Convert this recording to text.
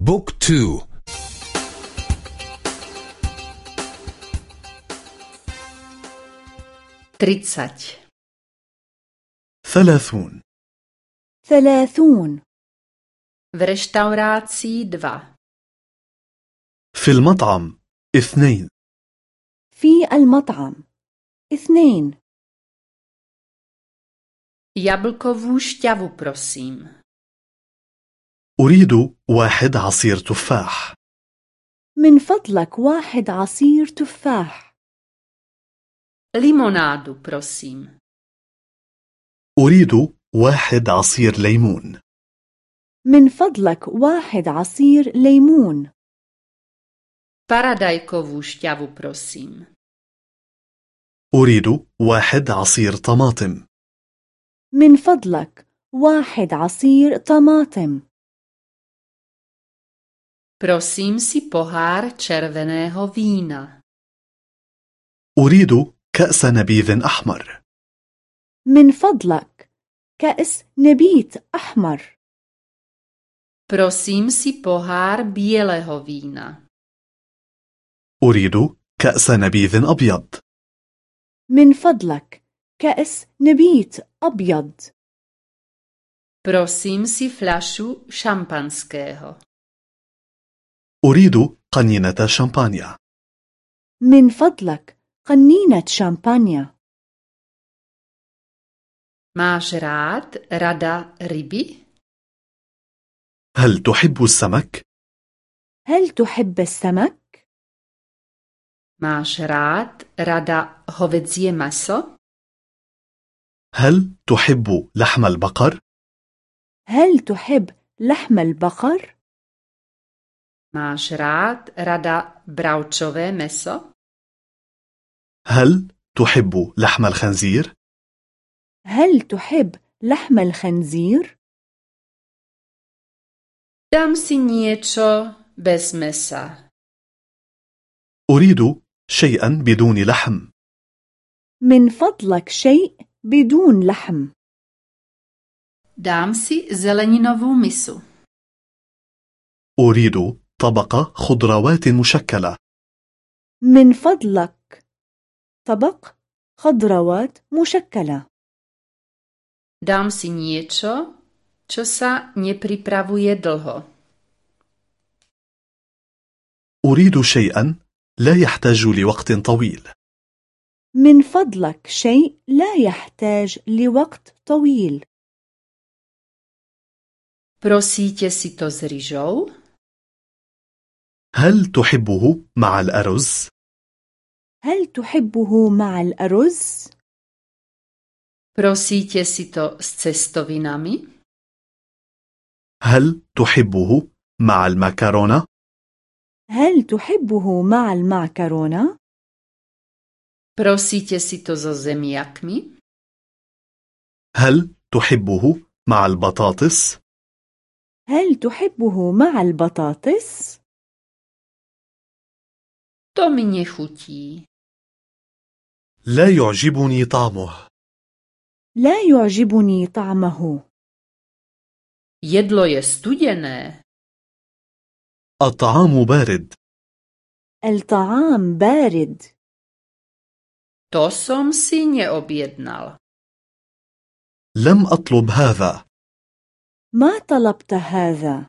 بوك تو. تريتسات ثلاثون. ثلاثون. v reštaurácii dva في المطعم اثنين. في المطعم اثنين. Jablkovú šťavu prosím أريد واحد عصير تفاح. من فضلك واحد عصير تفاح. Limonádu prosím. أريد واحد عصير ليمون. من فضلك واحد عصير ليمون. Paradajkovú šťavu prosím. أريد واحد عصير طماطم. من فضلك واحد عصير طماطم. prosím si pohár červeného vína أريد كأس نبيذ أحمر من فضلك كأس نبيت أحمر prosím si pohár bieleho vína أريد كأس نبيذ أبيض من فضلك كأس نبيت أبيض prosím si fľašu šampanského أريد قنينة شامبانيا من فضلك قنينة شامبانيا máš rád rada ryby هل تحب السمك؟ هل تحب السمك؟ máš rád rada hovedzie maso هل تحب لحم البقر؟ هل تحب لحم البقر؟ Máš rád rada bravčové meso? هل تحب لحم الخنزير؟ هل تحب لحم الخنزير؟ dám si niečo bez mesa. أريد شيئا بدون لحم. من فضلك شيء بدون لحم. Dám si zeleninovú misu. أريد طبق خضروات مشكلة. من فضلك. طبق خضروات مشكلة. Dám si niečo čo sa nepripravuje dlho. أريد شيئا لا يحتاج لوقت طويل. من فضلك شيء لا يحتاج لوقت طويل. Prosíte si to s ryžou? هل تحبه مع الأرز؟ هل تحبه مع الأرز؟ prosíte si to s cestovinami هل تحبه مع المكرونة؟ هل تحبه مع المعكرونة؟ prosíte si to so zemiakmi هل تحبه مع البطاطس؟ هل تحبه مع البطاطس؟ To mi nechutí. لا يعجبني طعمه. لا يعجبني طعمه. Jedlo je studené. الطعام بارد. الطعام بارد. To som si neobjednal. لم أطلب هذا. ما طلبت هذا.